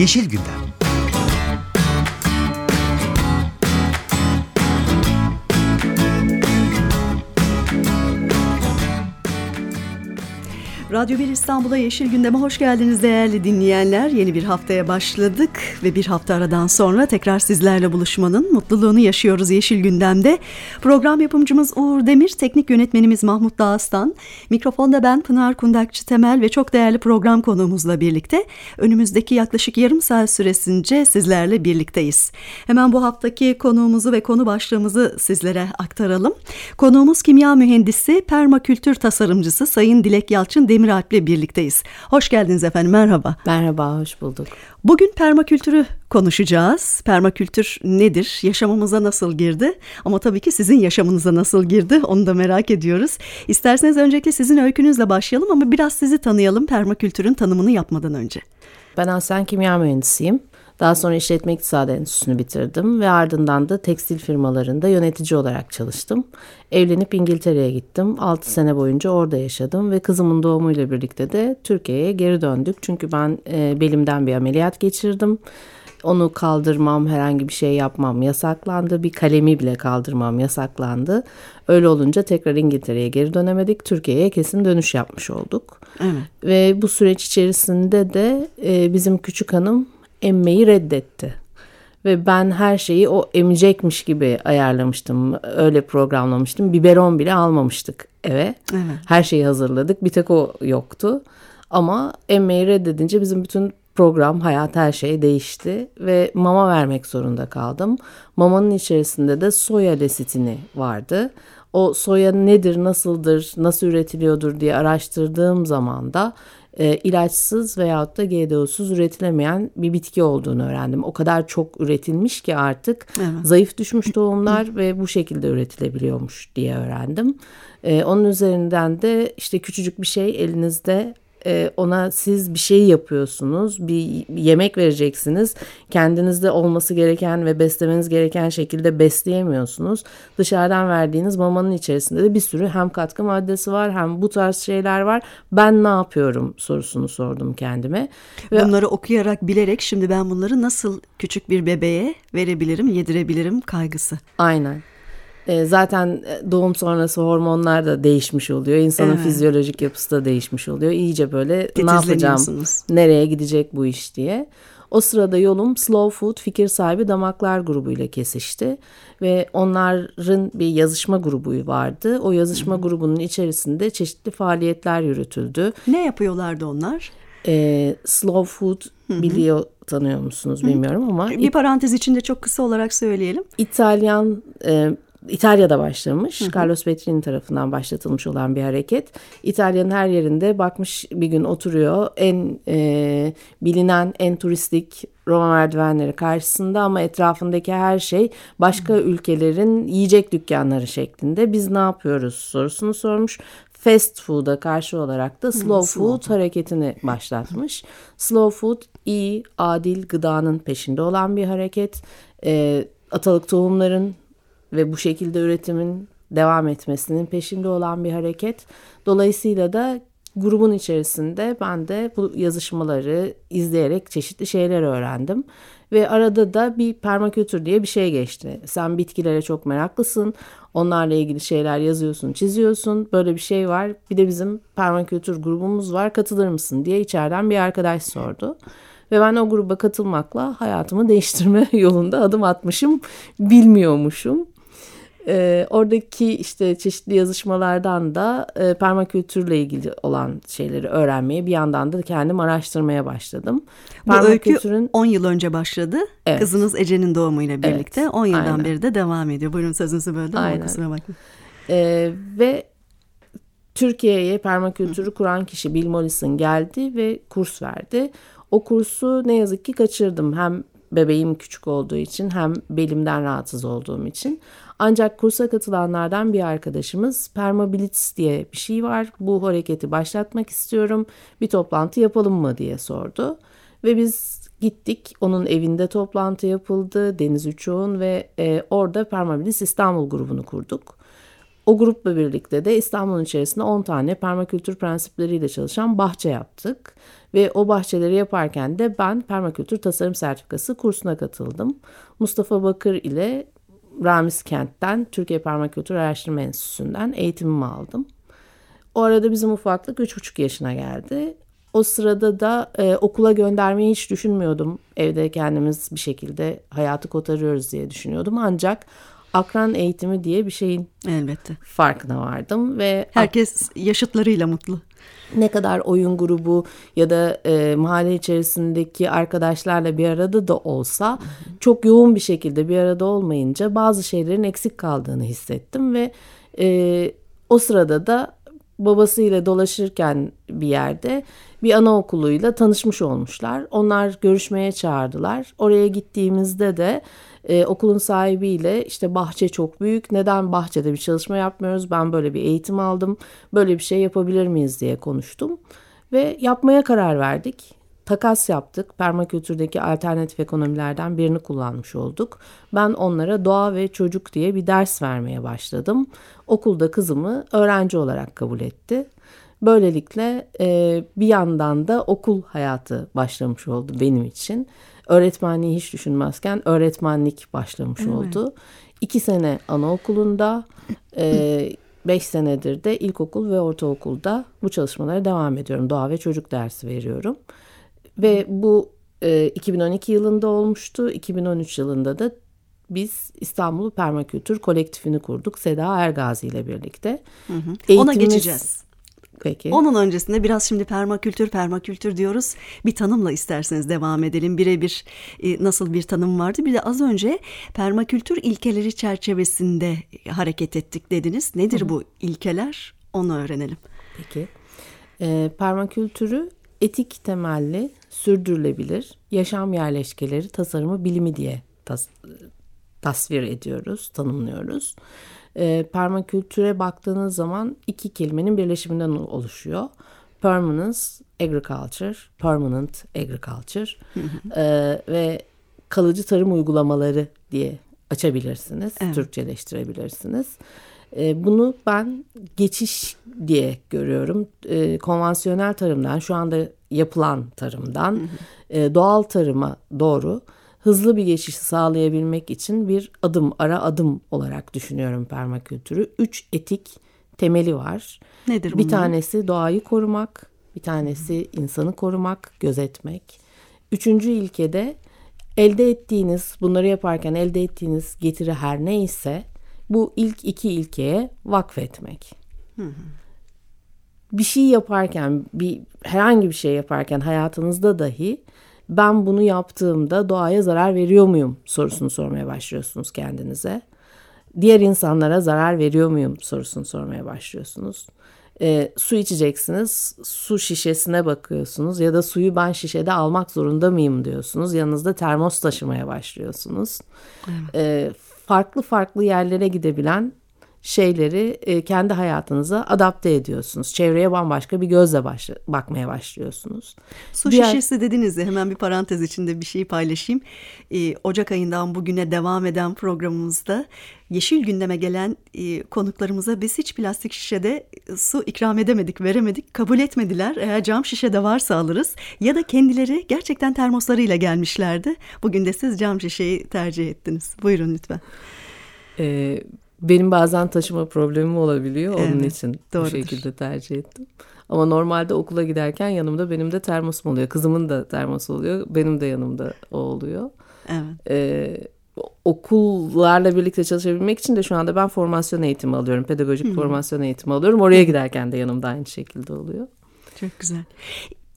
Yeşil Gündem Radyo 1 İstanbul'a Yeşil Gündem'e hoş geldiniz değerli dinleyenler. Yeni bir haftaya başladık ve bir hafta aradan sonra tekrar sizlerle buluşmanın mutluluğunu yaşıyoruz Yeşil Gündem'de. Program yapımcımız Uğur Demir, teknik yönetmenimiz Mahmut Dağıstan, mikrofonda ben Pınar Kundakçı Temel ve çok değerli program konuğumuzla birlikte önümüzdeki yaklaşık yarım saat süresince sizlerle birlikteyiz. Hemen bu haftaki konuğumuzu ve konu başlığımızı sizlere aktaralım. Konuğumuz kimya mühendisi, permakültür tasarımcısı Sayın Dilek Yalçın Demir Demir Alp'le birlikteyiz. Hoş geldiniz efendim, merhaba. Merhaba, hoş bulduk. Bugün permakültürü konuşacağız. Permakültür nedir? Yaşamımıza nasıl girdi? Ama tabii ki sizin yaşamınıza nasıl girdi? Onu da merak ediyoruz. İsterseniz öncelikle sizin öykünüzle başlayalım ama biraz sizi tanıyalım permakültürün tanımını yapmadan önce. Ben aslen kimya mühendisiyim. Daha sonra işletme iktisadı enstitüsünü bitirdim ve ardından da tekstil firmalarında yönetici olarak çalıştım. Evlenip İngiltere'ye gittim. 6 sene boyunca orada yaşadım ve kızımın doğumuyla birlikte de Türkiye'ye geri döndük. Çünkü ben e, belimden bir ameliyat geçirdim. Onu kaldırmam, herhangi bir şey yapmam yasaklandı. Bir kalemi bile kaldırmam yasaklandı. Öyle olunca tekrar İngiltere'ye geri dönemedik. Türkiye'ye kesin dönüş yapmış olduk. Evet. Ve bu süreç içerisinde de e, bizim küçük hanım emmeyi reddetti. Ve ben her şeyi o emecekmiş gibi ayarlamıştım. Öyle programlamıştım. Biberon bile almamıştık eve. Evet. Her şeyi hazırladık. Bir tek o yoktu. Ama emmeyi reddedince bizim bütün program, hayat, her şey değişti ve mama vermek zorunda kaldım. Mamanın içerisinde de soya lesitini vardı. O soya nedir, nasıldır, nasıl üretiliyordur diye araştırdığım zaman da e, ilaçsız veyahut da GDO'suz üretilemeyen bir bitki olduğunu öğrendim. O kadar çok üretilmiş ki artık evet. zayıf düşmüş tohumlar ve bu şekilde üretilebiliyormuş diye öğrendim. E, onun üzerinden de işte küçücük bir şey elinizde e, ona siz bir şey yapıyorsunuz, bir yemek vereceksiniz. Kendinizde olması gereken ve beslemeniz gereken şekilde besleyemiyorsunuz. Dışarıdan verdiğiniz mamanın içerisinde de bir sürü hem katkı maddesi var hem bu tarz şeyler var. Ben ne yapıyorum sorusunu sordum kendime. Ve Bunları okuyarak, bilerek şimdi ben bunları nasıl küçük bir bebeğe verebilirim, yedirebilirim kaygısı. Aynen. E, zaten e, doğum sonrası hormonlar da değişmiş oluyor. İnsanın evet. fizyolojik yapısı da değişmiş oluyor. İyice böyle ne yapacağım, nereye gidecek bu iş diye. O sırada yolum Slow Food Fikir Sahibi Damaklar grubuyla kesişti. Ve onların bir yazışma grubu vardı. O yazışma Hı. grubunun içerisinde çeşitli faaliyetler yürütüldü. Ne yapıyorlardı onlar? E, slow Food Hı-hı. biliyor tanıyor musunuz bilmiyorum ama. Bir parantez içinde çok kısa olarak söyleyelim. İtalyan e, İtalya'da başlamış. Hı hı. Carlos Petrini tarafından başlatılmış olan bir hareket. İtalya'nın her yerinde bakmış bir gün oturuyor. En e, bilinen, en turistik Roma merdivenleri karşısında ama etrafındaki her şey başka hı. ülkelerin yiyecek dükkanları şeklinde. Biz ne yapıyoruz sorusunu sormuş. Fast food'a karşı olarak da slow hmm, food slow. hareketini başlatmış. Slow food iyi, adil gıdanın peşinde olan bir hareket. E, atalık tohumların ve bu şekilde üretimin devam etmesinin peşinde olan bir hareket. Dolayısıyla da grubun içerisinde ben de bu yazışmaları izleyerek çeşitli şeyler öğrendim. Ve arada da bir permakültür diye bir şey geçti. Sen bitkilere çok meraklısın. Onlarla ilgili şeyler yazıyorsun, çiziyorsun. Böyle bir şey var. Bir de bizim permakültür grubumuz var. Katılır mısın diye içeriden bir arkadaş sordu. Ve ben o gruba katılmakla hayatımı değiştirme yolunda adım atmışım. Bilmiyormuşum. E, oradaki işte çeşitli yazışmalardan da e, permakültürle ilgili olan şeyleri öğrenmeye bir yandan da kendim araştırmaya başladım. Bu öykü 10 yıl önce başladı. Evet. Kızınız Ece'nin doğumuyla birlikte evet, 10 yıldan aynen. beri de devam ediyor. Buyurun sözünüzü böldüm ama kusura bakmayın. E, ve Türkiye'ye permakültürü kuran kişi Bill Mollison geldi ve kurs verdi. O kursu ne yazık ki kaçırdım. Hem bebeğim küçük olduğu için hem belimden rahatsız olduğum için. Ancak kursa katılanlardan bir arkadaşımız Permobilits diye bir şey var. Bu hareketi başlatmak istiyorum. Bir toplantı yapalım mı diye sordu. Ve biz gittik. Onun evinde toplantı yapıldı. Deniz Uçoğ'un ve e, orada Permobilis İstanbul grubunu kurduk. o grupla birlikte de İstanbul'un içerisinde 10 tane permakültür prensipleriyle çalışan bahçe yaptık. Ve o bahçeleri yaparken de ben permakültür tasarım sertifikası kursuna katıldım. Mustafa Bakır ile Ramiz Kent'ten Türkiye Permakültür Araştırma Enstitüsü'nden eğitimimi aldım. O arada bizim ufaklık 3,5 yaşına geldi. O sırada da e, okula göndermeyi hiç düşünmüyordum. Evde kendimiz bir şekilde hayatı kotarıyoruz diye düşünüyordum. Ancak akran eğitimi diye bir şeyin elbette farkına vardım ve herkes yaşıtlarıyla mutlu. Ne kadar oyun grubu ya da e, mahalle içerisindeki arkadaşlarla bir arada da olsa çok yoğun bir şekilde bir arada olmayınca bazı şeylerin eksik kaldığını hissettim ve e, o sırada da babasıyla dolaşırken bir yerde bir anaokuluyla tanışmış olmuşlar. Onlar görüşmeye çağırdılar. Oraya gittiğimizde de e, okulun sahibiyle işte bahçe çok büyük. Neden bahçede bir çalışma yapmıyoruz? Ben böyle bir eğitim aldım. Böyle bir şey yapabilir miyiz diye konuştum. Ve yapmaya karar verdik. Takas yaptık. Permakültürdeki alternatif ekonomilerden birini kullanmış olduk. Ben onlara doğa ve çocuk diye bir ders vermeye başladım. Okulda kızımı öğrenci olarak kabul etti. Böylelikle e, bir yandan da okul hayatı başlamış oldu benim için. Öğretmenliği hiç düşünmezken öğretmenlik başlamış evet. oldu. İki sene anaokulunda, e, beş senedir de ilkokul ve ortaokulda bu çalışmalara devam ediyorum. Doğa ve çocuk dersi veriyorum. Ve bu e, 2012 yılında olmuştu. 2013 yılında da biz İstanbul Permakültür Kolektifini kurduk Seda Ergazi ile birlikte. Hı hı. Eğitimimiz, Ona geçeceğiz. Peki. Onun öncesinde biraz şimdi permakültür permakültür diyoruz. Bir tanımla isterseniz devam edelim. Birebir e, nasıl bir tanım vardı? Bir de az önce permakültür ilkeleri çerçevesinde hareket ettik dediniz. Nedir Hı. bu ilkeler? Onu öğrenelim. Peki. E, permakültürü etik temelli, sürdürülebilir yaşam yerleşkeleri tasarımı bilimi diye tas tasvir ediyoruz, tanımlıyoruz. E, permakültüre baktığınız zaman iki kelimenin birleşiminden oluşuyor. Permanence agriculture, permanent agriculture e, ve kalıcı tarım uygulamaları diye açabilirsiniz, evet. Türkçeleştirebilirsiniz. E, bunu ben geçiş diye görüyorum. E, konvansiyonel tarımdan, şu anda yapılan tarımdan e, doğal tarıma doğru hızlı bir geçiş sağlayabilmek için bir adım, ara adım olarak düşünüyorum permakültürü. Üç etik temeli var. Nedir bunlar? Bir tanesi doğayı korumak, bir tanesi insanı korumak, gözetmek. Üçüncü ilkede elde ettiğiniz, bunları yaparken elde ettiğiniz getiri her neyse bu ilk iki ilkeye vakfetmek. Hı hı. Bir şey yaparken, bir herhangi bir şey yaparken hayatınızda dahi ben bunu yaptığımda doğaya zarar veriyor muyum sorusunu sormaya başlıyorsunuz kendinize. Diğer insanlara zarar veriyor muyum sorusunu sormaya başlıyorsunuz. E, su içeceksiniz, su şişesine bakıyorsunuz ya da suyu ben şişede almak zorunda mıyım diyorsunuz. Yanınızda termos taşımaya başlıyorsunuz. Evet. E, farklı farklı yerlere gidebilen şeyleri e, kendi hayatınıza adapte ediyorsunuz. Çevreye bambaşka bir gözle başla, bakmaya başlıyorsunuz. Su Diğer... şişesi dediniz de hemen bir parantez içinde bir şey paylaşayım. E, Ocak ayından bugüne devam eden programımızda yeşil gündeme gelen e, konuklarımıza biz hiç plastik şişede su ikram edemedik, veremedik, kabul etmediler. Eğer cam şişede varsa alırız ya da kendileri gerçekten termoslarıyla gelmişlerdi. Bugün de siz cam şişeyi tercih ettiniz. Buyurun lütfen. Ee, benim bazen taşıma problemim olabiliyor. Onun evet, için doğrudur. bu şekilde tercih ettim. Ama normalde okula giderken yanımda benim de termosum oluyor. Kızımın da termosu oluyor. Benim de yanımda o oluyor. Evet. Ee, okullarla birlikte çalışabilmek için de şu anda ben formasyon eğitimi alıyorum. Pedagojik hmm. formasyon eğitimi alıyorum. Oraya giderken de yanımda aynı şekilde oluyor. Çok güzel.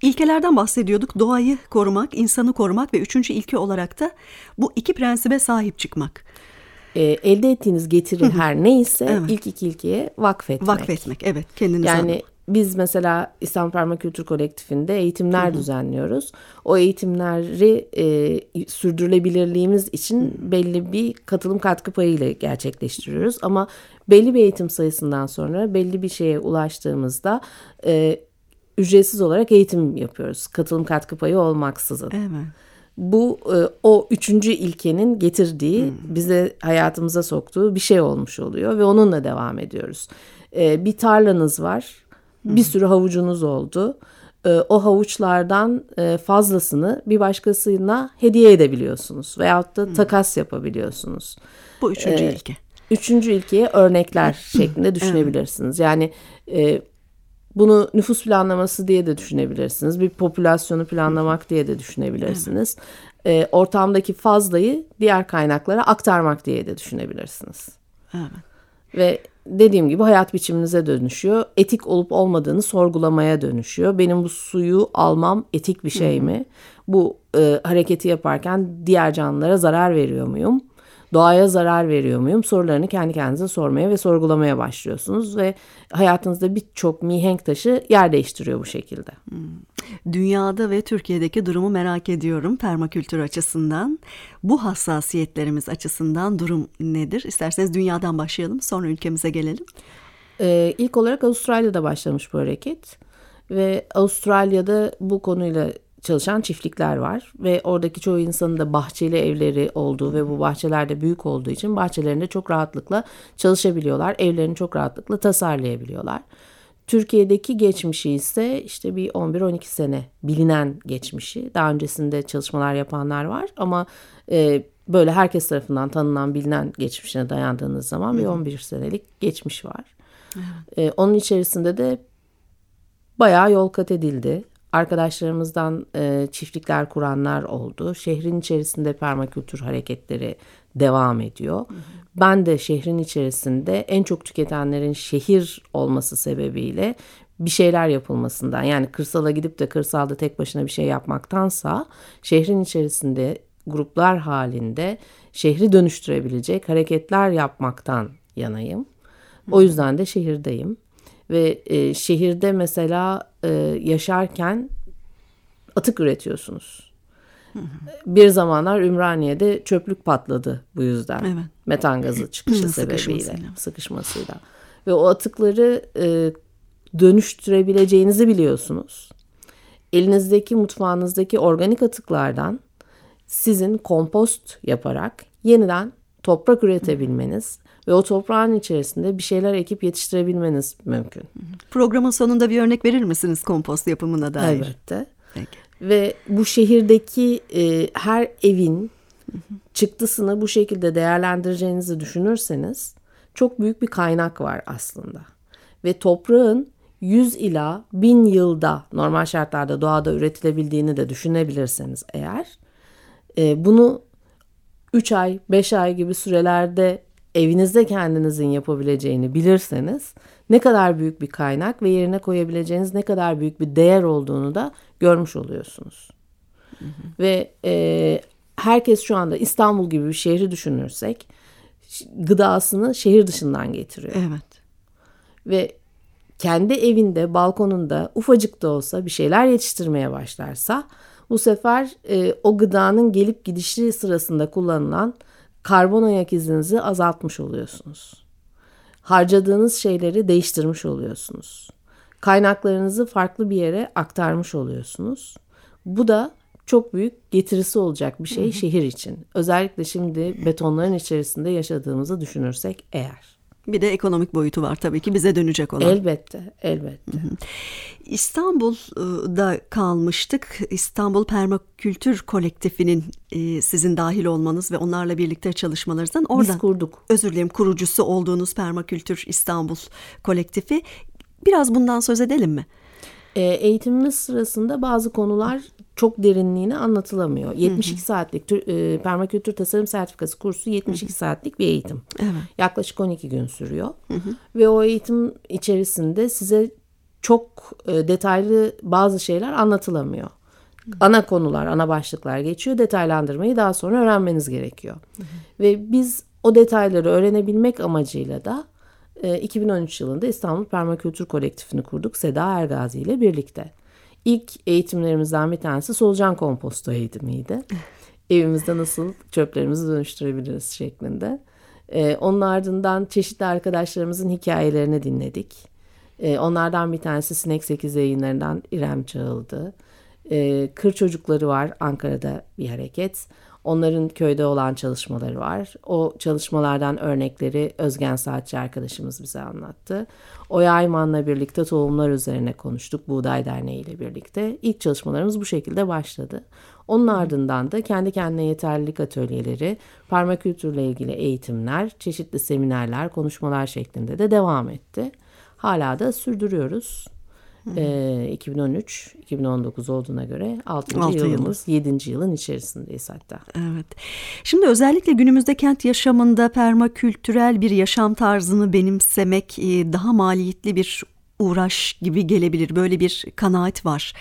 İlkelerden bahsediyorduk. Doğayı korumak, insanı korumak ve üçüncü ilke olarak da bu iki prensibe sahip çıkmak e, elde ettiğiniz getiri her neyse evet. ilk iki ilkeye vakfetmek. Vakfetmek evet kendinize. Yani biz mesela İstanbul Permakültür Kolektifinde eğitimler Hı-hı. düzenliyoruz. O eğitimleri e, sürdürülebilirliğimiz için Hı-hı. belli bir katılım katkı payıyla gerçekleştiriyoruz. Ama belli bir eğitim sayısından sonra belli bir şeye ulaştığımızda e, ücretsiz olarak eğitim yapıyoruz. Katılım katkı payı olmaksızın. Evet. Bu e, o üçüncü ilkenin getirdiği hmm. bize hayatımıza soktuğu bir şey olmuş oluyor ve onunla devam ediyoruz. E, bir tarlanız var, hmm. bir sürü havucunuz oldu. E, o havuçlardan fazlasını bir başkasına hediye edebiliyorsunuz veyahut da hmm. takas yapabiliyorsunuz. Bu üçüncü e, ilke. Üçüncü ilkeye örnekler şeklinde düşünebilirsiniz. Yani bunu nüfus planlaması diye de düşünebilirsiniz. Bir popülasyonu planlamak diye de düşünebilirsiniz. Evet. E, ortamdaki fazlayı diğer kaynaklara aktarmak diye de düşünebilirsiniz. Evet. Ve dediğim gibi hayat biçiminize dönüşüyor. Etik olup olmadığını sorgulamaya dönüşüyor. Benim bu suyu almam etik bir şey mi? Bu e, hareketi yaparken diğer canlılara zarar veriyor muyum? Doğaya zarar veriyor muyum sorularını kendi kendinize sormaya ve sorgulamaya başlıyorsunuz ve hayatınızda birçok mihenk taşı yer değiştiriyor bu şekilde. Hmm. Dünyada ve Türkiye'deki durumu merak ediyorum permakültür açısından. Bu hassasiyetlerimiz açısından durum nedir? İsterseniz dünyadan başlayalım sonra ülkemize gelelim. Ee, ilk olarak Avustralya'da başlamış bu hareket ve Avustralya'da bu konuyla çalışan çiftlikler var ve oradaki çoğu insanın da bahçeli evleri olduğu ve bu bahçelerde büyük olduğu için bahçelerinde çok rahatlıkla çalışabiliyorlar. Evlerini çok rahatlıkla tasarlayabiliyorlar. Türkiye'deki geçmişi ise işte bir 11-12 sene bilinen geçmişi. Daha öncesinde çalışmalar yapanlar var ama e, böyle herkes tarafından tanınan bilinen geçmişine dayandığınız zaman bir 11 senelik geçmiş var. E, onun içerisinde de bayağı yol kat edildi arkadaşlarımızdan e, çiftlikler kuranlar oldu. Şehrin içerisinde permakültür hareketleri devam ediyor. Hı hı. Ben de şehrin içerisinde en çok tüketenlerin şehir olması sebebiyle bir şeyler yapılmasından yani kırsala gidip de kırsalda tek başına bir şey yapmaktansa şehrin içerisinde gruplar halinde şehri dönüştürebilecek hareketler yapmaktan yanayım. O yüzden de şehirdeyim. Ve e, şehirde mesela e, yaşarken atık üretiyorsunuz. Bir zamanlar Ümraniye'de çöplük patladı bu yüzden. Evet. Metan gazı çıkışı sebebiyle, sıkışmasıyla. Ve o atıkları e, dönüştürebileceğinizi biliyorsunuz. Elinizdeki mutfağınızdaki organik atıklardan sizin kompost yaparak yeniden toprak üretebilmeniz ve o toprağın içerisinde bir şeyler ekip yetiştirebilmeniz mümkün. Programın sonunda bir örnek verir misiniz kompost yapımına dair? Elbette. Peki. Ve bu şehirdeki e, her evin çıktısını bu şekilde değerlendireceğinizi düşünürseniz çok büyük bir kaynak var aslında. Ve toprağın 100 ila 1000 yılda normal şartlarda doğada üretilebildiğini de düşünebilirseniz eğer e, bunu 3 ay 5 ay gibi sürelerde evinizde kendinizin yapabileceğini bilirseniz ne kadar büyük bir kaynak ve yerine koyabileceğiniz ne kadar büyük bir değer olduğunu da görmüş oluyorsunuz. Hı hı. Ve e, herkes şu anda İstanbul gibi bir şehri düşünürsek gıdasını şehir dışından getiriyor. Evet. Ve kendi evinde, balkonunda ufacık da olsa bir şeyler yetiştirmeye başlarsa bu sefer e, o gıdanın gelip gidişi sırasında kullanılan karbon ayak izinizi azaltmış oluyorsunuz. Harcadığınız şeyleri değiştirmiş oluyorsunuz. Kaynaklarınızı farklı bir yere aktarmış oluyorsunuz. Bu da çok büyük getirisi olacak bir şey şehir için. Özellikle şimdi betonların içerisinde yaşadığımızı düşünürsek eğer. Bir de ekonomik boyutu var tabii ki bize dönecek olan. Elbette, elbette. İstanbul'da kalmıştık. İstanbul Permakültür Kolektifinin e, sizin dahil olmanız ve onlarla birlikte çalışmalarınızdan oradan. Biz kurduk. Özür dilerim kurucusu olduğunuz Permakültür İstanbul Kolektifi. Biraz bundan söz edelim mi? E, eğitimimiz sırasında bazı konular çok derinliğine anlatılamıyor. 72 hı hı. saatlik e, permakültür tasarım sertifikası kursu 72 hı hı. saatlik bir eğitim. Evet. Yaklaşık 12 gün sürüyor. Hı hı. Ve o eğitim içerisinde size çok e, detaylı bazı şeyler anlatılamıyor. Hı hı. Ana konular, ana başlıklar geçiyor. Detaylandırmayı daha sonra öğrenmeniz gerekiyor. Hı hı. Ve biz o detayları öğrenebilmek amacıyla da 2013 e, yılında İstanbul Permakültür Kolektifini kurduk Seda Ergazi ile birlikte. İlk eğitimlerimizden bir tanesi solucan komposto eğitimiydi. Evimizde nasıl çöplerimizi dönüştürebiliriz şeklinde. Ee, onun ardından çeşitli arkadaşlarımızın hikayelerini dinledik. Ee, onlardan bir tanesi Sinek 8 yayınlarından İrem Çağıldı. E, kır çocukları var Ankara'da bir hareket. Onların köyde olan çalışmaları var. O çalışmalardan örnekleri Özgen Saatçi arkadaşımız bize anlattı. Oya Ayman'la birlikte tohumlar üzerine konuştuk. Buğday Derneği ile birlikte. İlk çalışmalarımız bu şekilde başladı. Onun ardından da kendi kendine yeterlilik atölyeleri, permakültürle ilgili eğitimler, çeşitli seminerler, konuşmalar şeklinde de devam etti. Hala da sürdürüyoruz. E, 2013-2019 olduğuna göre 6. 6 yılımız, yıl. 7. yılın içerisindeyiz hatta. Evet. Şimdi özellikle günümüzde kent yaşamında permakültürel bir yaşam tarzını benimsemek daha maliyetli bir uğraş gibi gelebilir. Böyle bir kanaat var.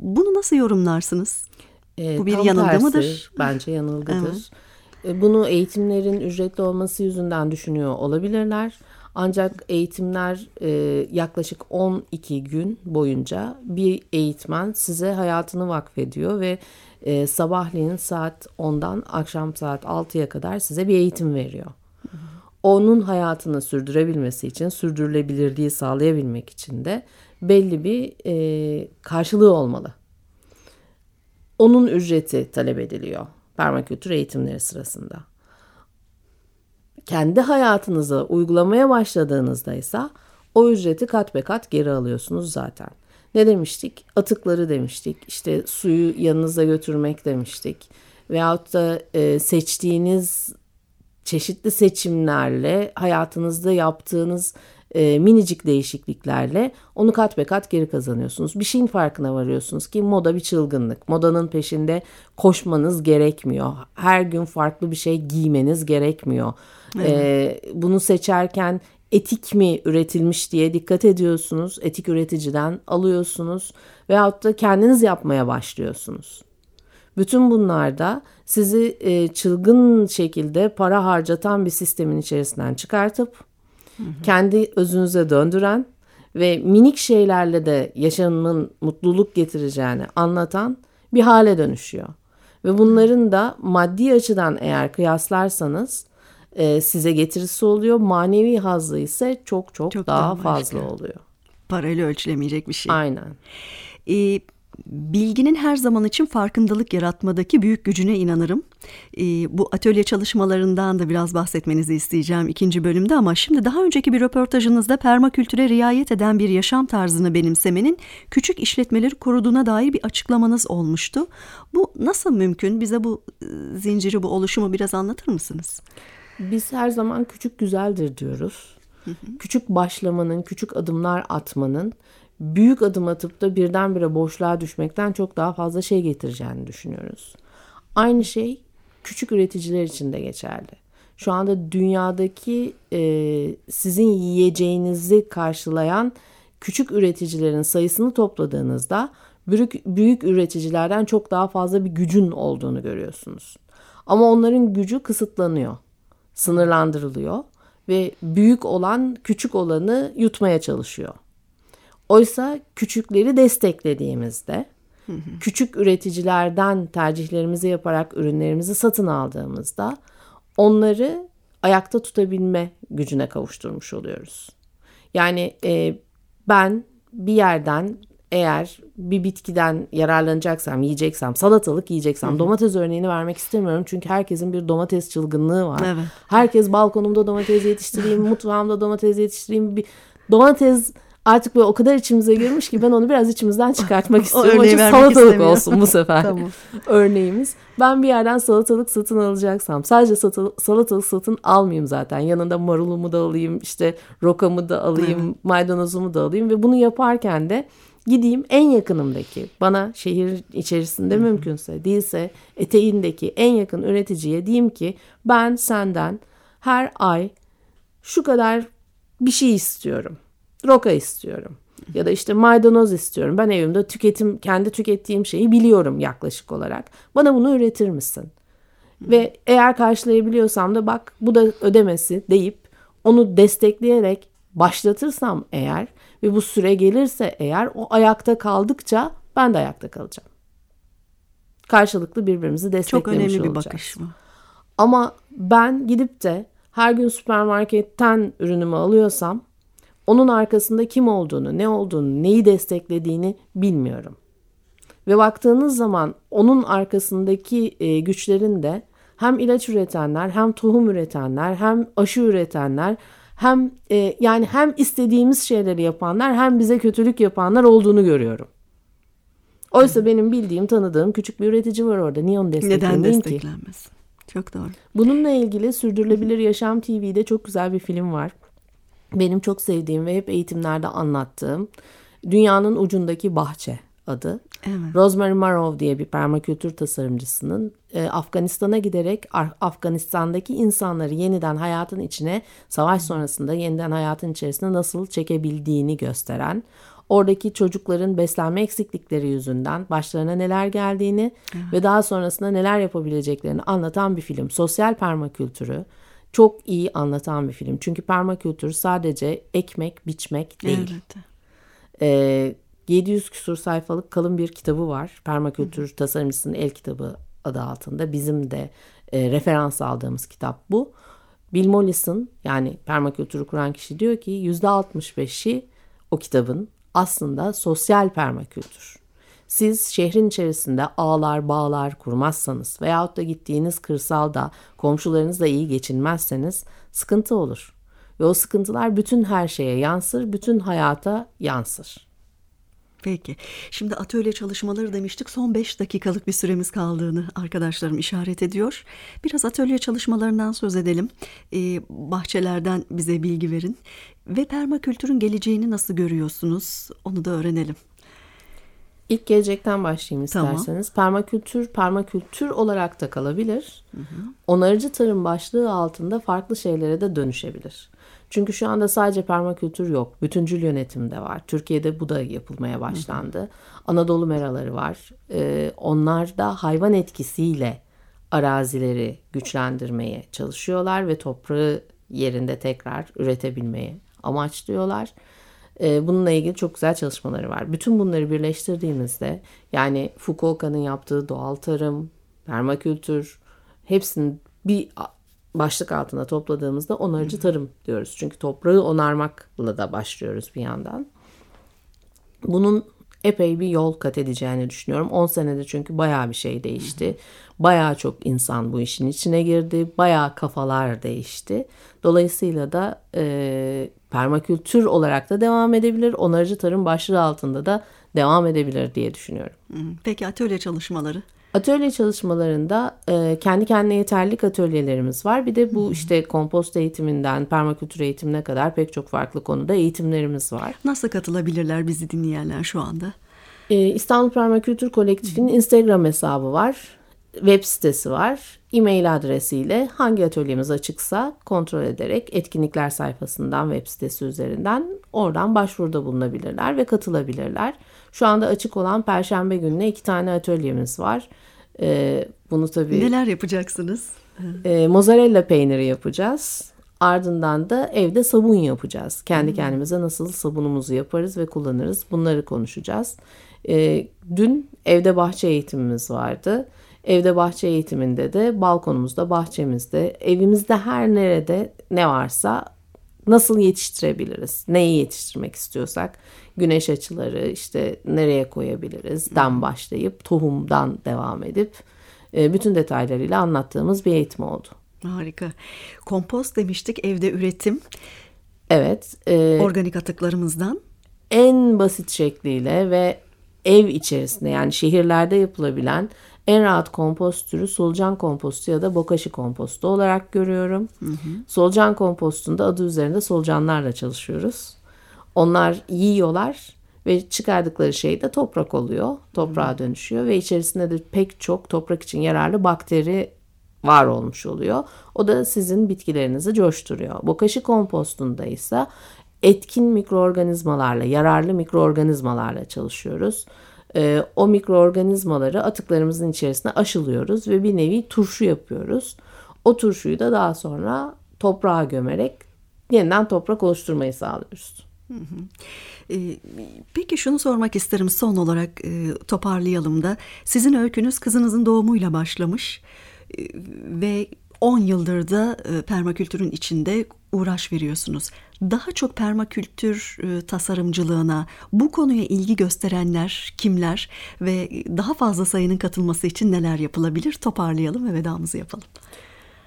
Bunu nasıl yorumlarsınız? E, Bu bir yanılgı tersi, mıdır? Bence yanılgıdır. Evet. Bunu eğitimlerin ücretli olması yüzünden düşünüyor olabilirler. Ancak eğitimler e, yaklaşık 12 gün boyunca bir eğitmen size hayatını vakfediyor ve e, sabahleyin saat 10'dan akşam saat 6'ya kadar size bir eğitim veriyor. Onun hayatını sürdürebilmesi için, sürdürülebilirliği sağlayabilmek için de belli bir e, karşılığı olmalı. Onun ücreti talep ediliyor permakültür eğitimleri sırasında kendi hayatınıza uygulamaya başladığınızda ise o ücreti kat be kat geri alıyorsunuz zaten. Ne demiştik? Atıkları demiştik. İşte suyu yanınıza götürmek demiştik. Veyahut da e, seçtiğiniz çeşitli seçimlerle hayatınızda yaptığınız e, minicik değişikliklerle onu kat be kat geri kazanıyorsunuz. Bir şeyin farkına varıyorsunuz ki moda bir çılgınlık. Modanın peşinde koşmanız gerekmiyor. Her gün farklı bir şey giymeniz gerekmiyor. Evet. E, bunu seçerken etik mi üretilmiş diye dikkat ediyorsunuz. Etik üreticiden alıyorsunuz veyahut da kendiniz yapmaya başlıyorsunuz. Bütün bunlarda sizi e, çılgın şekilde para harcatan bir sistemin içerisinden çıkartıp hı hı. kendi özünüze döndüren ve minik şeylerle de yaşamın mutluluk getireceğini anlatan bir hale dönüşüyor. Ve bunların da maddi açıdan eğer kıyaslarsanız e, size getirisi oluyor. Manevi hazzı ise çok çok, çok daha, daha fazla oluyor. Parayla ölçülemeyecek bir şey. Aynen. Ee, bilginin her zaman için farkındalık yaratmadaki büyük gücüne inanırım. Ee, bu atölye çalışmalarından da biraz bahsetmenizi isteyeceğim ikinci bölümde ama şimdi daha önceki bir röportajınızda permakültüre riayet eden bir yaşam tarzını benimsemenin küçük işletmeleri koruduğuna dair bir açıklamanız olmuştu. Bu nasıl mümkün? Bize bu e, zinciri, bu oluşumu biraz anlatır mısınız? Biz her zaman küçük güzeldir diyoruz. Küçük başlamanın, küçük adımlar atmanın büyük adım atıp da birdenbire boşluğa düşmekten çok daha fazla şey getireceğini düşünüyoruz. Aynı şey küçük üreticiler için de geçerli. Şu anda dünyadaki e, sizin yiyeceğinizi karşılayan küçük üreticilerin sayısını topladığınızda büyük, büyük üreticilerden çok daha fazla bir gücün olduğunu görüyorsunuz. Ama onların gücü kısıtlanıyor, sınırlandırılıyor ve büyük olan küçük olanı yutmaya çalışıyor. Oysa küçükleri desteklediğimizde, küçük üreticilerden tercihlerimizi yaparak ürünlerimizi satın aldığımızda onları ayakta tutabilme gücüne kavuşturmuş oluyoruz. Yani e, ben bir yerden eğer bir bitkiden yararlanacaksam, yiyeceksem, salatalık yiyeceksem, Hı-hı. domates örneğini vermek istemiyorum. Çünkü herkesin bir domates çılgınlığı var. Evet. Herkes balkonumda domates yetiştireyim, mutfağımda domates yetiştireyim. Bir domates artık böyle o kadar içimize girmiş ki ben onu biraz içimizden çıkartmak istiyorum. Açık salatalık olsun bu sefer tamam. örneğimiz. Ben bir yerden salatalık satın alacaksam sadece salatalık satın almayayım zaten. Yanında marulumu da alayım, işte rokamı da alayım, evet. maydanozumu da alayım ve bunu yaparken de gideyim en yakınımdaki bana şehir içerisinde Hı-hı. mümkünse değilse eteğindeki en yakın üreticiye diyeyim ki ben senden her ay şu kadar bir şey istiyorum roka istiyorum. Ya da işte maydanoz istiyorum. Ben evimde tüketim kendi tükettiğim şeyi biliyorum yaklaşık olarak. Bana bunu üretir misin? Ve eğer karşılayabiliyorsam da bak bu da ödemesi deyip onu destekleyerek başlatırsam eğer ve bu süre gelirse eğer o ayakta kaldıkça ben de ayakta kalacağım. Karşılıklı birbirimizi desteklemiş Çok önemli olacağız. bir bakış bu. Ama ben gidip de her gün süpermarketten ürünümü alıyorsam onun arkasında kim olduğunu, ne olduğunu, neyi desteklediğini bilmiyorum. Ve baktığınız zaman onun arkasındaki e, güçlerin de hem ilaç üretenler, hem tohum üretenler, hem aşı üretenler, hem e, yani hem istediğimiz şeyleri yapanlar, hem bize kötülük yapanlar olduğunu görüyorum. Oysa benim bildiğim, tanıdığım küçük bir üretici var orada. Niye onu Neden desteklenmez? Ki? Çok doğru. Bununla ilgili Sürdürülebilir Yaşam TV'de çok güzel bir film var. Benim çok sevdiğim ve hep eğitimlerde anlattığım Dünyanın Ucundaki Bahçe adı. Evet. Rosemary Marov diye bir permakültür tasarımcısının e, Afganistan'a giderek Afganistan'daki insanları yeniden hayatın içine savaş sonrasında yeniden hayatın içerisine nasıl çekebildiğini gösteren oradaki çocukların beslenme eksiklikleri yüzünden başlarına neler geldiğini evet. ve daha sonrasında neler yapabileceklerini anlatan bir film. Sosyal permakültürü çok iyi anlatan bir film. Çünkü permakültür sadece ekmek, biçmek değil. Evet. Ee, 700 küsur sayfalık kalın bir kitabı var. Permakültür tasarımcısının el kitabı adı altında. Bizim de e, referans aldığımız kitap bu. Bill Mollison yani permakültürü kuran kişi diyor ki %65'i o kitabın aslında sosyal permakültür. Siz şehrin içerisinde ağlar bağlar kurmazsanız veyahut da gittiğiniz kırsalda komşularınızla iyi geçinmezseniz sıkıntı olur. Ve o sıkıntılar bütün her şeye yansır, bütün hayata yansır. Peki. Şimdi atölye çalışmaları demiştik. Son 5 dakikalık bir süremiz kaldığını arkadaşlarım işaret ediyor. Biraz atölye çalışmalarından söz edelim. Ee, bahçelerden bize bilgi verin. Ve permakültürün geleceğini nasıl görüyorsunuz? Onu da öğrenelim. İlk gelecekten başlayayım isterseniz. Tamam. Permakültür, permakültür olarak da kalabilir. Hı hı. Onarıcı tarım başlığı altında farklı şeylere de dönüşebilir. Çünkü şu anda sadece permakültür yok. Bütüncül yönetim de var. Türkiye'de bu da yapılmaya başlandı. Hı hı. Anadolu meraları var. Ee, onlar da hayvan etkisiyle arazileri güçlendirmeye çalışıyorlar ve toprağı yerinde tekrar üretebilmeye amaçlıyorlar. Ee, bununla ilgili çok güzel çalışmaları var. Bütün bunları birleştirdiğimizde yani Fukuoka'nın yaptığı doğal tarım, permakültür hepsinin bir başlık altında topladığımızda onarıcı tarım diyoruz. Çünkü toprağı onarmakla da başlıyoruz bir yandan. Bunun epey bir yol kat edeceğini düşünüyorum. 10 senede çünkü bayağı bir şey değişti. Bayağı çok insan bu işin içine girdi. Bayağı kafalar değişti. Dolayısıyla da e, permakültür olarak da devam edebilir. Onarıcı tarım başlığı altında da devam edebilir diye düşünüyorum. Peki atölye çalışmaları? Atölye çalışmalarında e, kendi kendine yeterlilik atölyelerimiz var. Bir de bu işte kompost eğitiminden permakültür eğitimine kadar pek çok farklı konuda eğitimlerimiz var. Nasıl katılabilirler bizi dinleyenler şu anda? E, İstanbul Permakültür Kolektifinin Instagram hesabı var. Web sitesi var. E-mail adresiyle hangi atölyemiz açıksa kontrol ederek etkinlikler sayfasından web sitesi üzerinden oradan başvuruda bulunabilirler ve katılabilirler. Şu anda açık olan Perşembe gününe iki tane atölyemiz var. Ee, bunu tabii... Neler yapacaksınız? E, mozzarella peyniri yapacağız. Ardından da evde sabun yapacağız. Kendi hmm. kendimize nasıl sabunumuzu yaparız ve kullanırız bunları konuşacağız. E, dün evde bahçe eğitimimiz vardı. Evde bahçe eğitiminde de balkonumuzda, bahçemizde, evimizde her nerede ne varsa nasıl yetiştirebiliriz? Neyi yetiştirmek istiyorsak güneş açıları işte nereye koyabiliriz? Den başlayıp tohumdan devam edip e, bütün detaylarıyla anlattığımız bir eğitim oldu. Harika. Kompost demiştik evde üretim. Evet. E, Organik atıklarımızdan. En basit şekliyle ve ev içerisinde yani şehirlerde yapılabilen en rahat kompost türü solucan kompostu ya da bokashi kompostu olarak görüyorum. Hı hı. Solucan kompostunda adı üzerinde solucanlarla çalışıyoruz. Onlar yiyorlar ve çıkardıkları şey de toprak oluyor. Toprağa hı. dönüşüyor ve içerisinde de pek çok toprak için yararlı bakteri var olmuş oluyor. O da sizin bitkilerinizi coşturuyor. Bokashi kompostunda ise etkin mikroorganizmalarla, yararlı mikroorganizmalarla çalışıyoruz e, o mikroorganizmaları atıklarımızın içerisine aşılıyoruz ve bir nevi turşu yapıyoruz. O turşuyu da daha sonra toprağa gömerek yeniden toprak oluşturmayı sağlıyoruz. Ee, peki şunu sormak isterim son olarak e, toparlayalım da. Sizin öykünüz kızınızın doğumuyla başlamış e, ve 10 yıldır da e, permakültürün içinde uğraş veriyorsunuz. Daha çok permakültür e, tasarımcılığına, bu konuya ilgi gösterenler kimler ve daha fazla sayının katılması için neler yapılabilir? Toparlayalım ve vedamızı yapalım.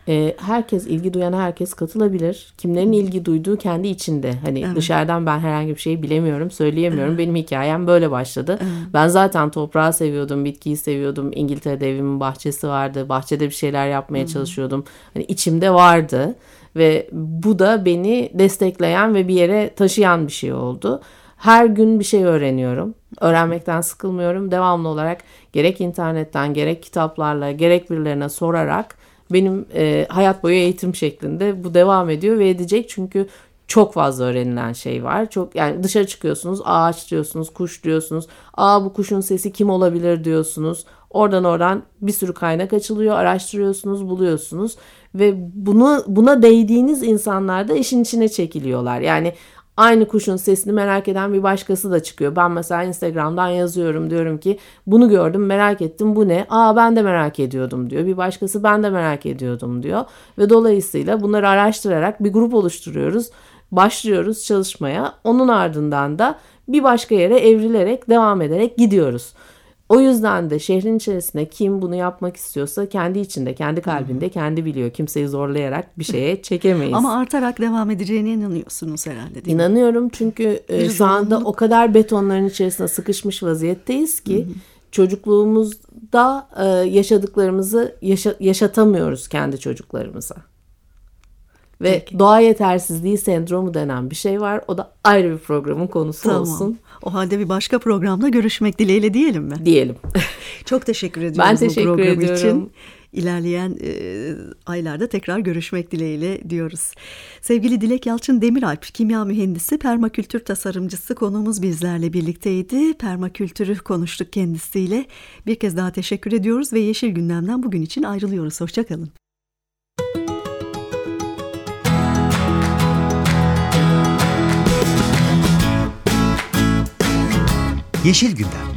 E, herkes ilgi duyan herkes katılabilir. Kimlerin ilgi duyduğu kendi içinde. Hani evet. dışarıdan ben herhangi bir şey bilemiyorum, söyleyemiyorum. Evet. Benim hikayem böyle başladı. Evet. Ben zaten toprağı seviyordum, bitkiyi seviyordum. İngiltere'de evimin bahçesi vardı. Bahçede bir şeyler yapmaya evet. çalışıyordum. Hani içimde vardı ve bu da beni destekleyen ve bir yere taşıyan bir şey oldu. Her gün bir şey öğreniyorum. Öğrenmekten sıkılmıyorum. Devamlı olarak gerek internetten, gerek kitaplarla, gerek birilerine sorarak benim e, hayat boyu eğitim şeklinde bu devam ediyor ve edecek çünkü çok fazla öğrenilen şey var. Çok yani dışarı çıkıyorsunuz, ağaç diyorsunuz, kuş diyorsunuz. Aa bu kuşun sesi kim olabilir diyorsunuz. Oradan oradan bir sürü kaynak açılıyor, araştırıyorsunuz, buluyorsunuz ve bunu buna değdiğiniz insanlar da işin içine çekiliyorlar. Yani aynı kuşun sesini merak eden bir başkası da çıkıyor. Ben mesela Instagram'dan yazıyorum diyorum ki bunu gördüm merak ettim bu ne? Aa ben de merak ediyordum diyor. Bir başkası ben de merak ediyordum diyor. Ve dolayısıyla bunları araştırarak bir grup oluşturuyoruz. Başlıyoruz çalışmaya. Onun ardından da bir başka yere evrilerek devam ederek gidiyoruz. O yüzden de şehrin içerisinde kim bunu yapmak istiyorsa kendi içinde, kendi kalbinde kendi biliyor. Kimseyi zorlayarak bir şeye çekemeyiz. Ama artarak devam edeceğine inanıyorsunuz herhalde değil İnanıyorum mi? çünkü e, şu anda o kadar betonların içerisinde sıkışmış vaziyetteyiz ki çocukluğumuzda e, yaşadıklarımızı yaşa, yaşatamıyoruz kendi çocuklarımıza. Ve Peki. doğa yetersizliği sendromu denen bir şey var. O da ayrı bir programın konusu tamam. olsun. O halde bir başka programda görüşmek dileğiyle diyelim mi? Diyelim. Çok teşekkür ediyoruz ben teşekkür bu program ediyorum. için. İlerleyen e, aylarda tekrar görüşmek dileğiyle diyoruz. Sevgili Dilek Yalçın Demiralp, kimya mühendisi, permakültür tasarımcısı konuğumuz bizlerle birlikteydi. Permakültürü konuştuk kendisiyle. Bir kez daha teşekkür ediyoruz ve Yeşil Gündem'den bugün için ayrılıyoruz. Hoşçakalın. Yeşil Gündem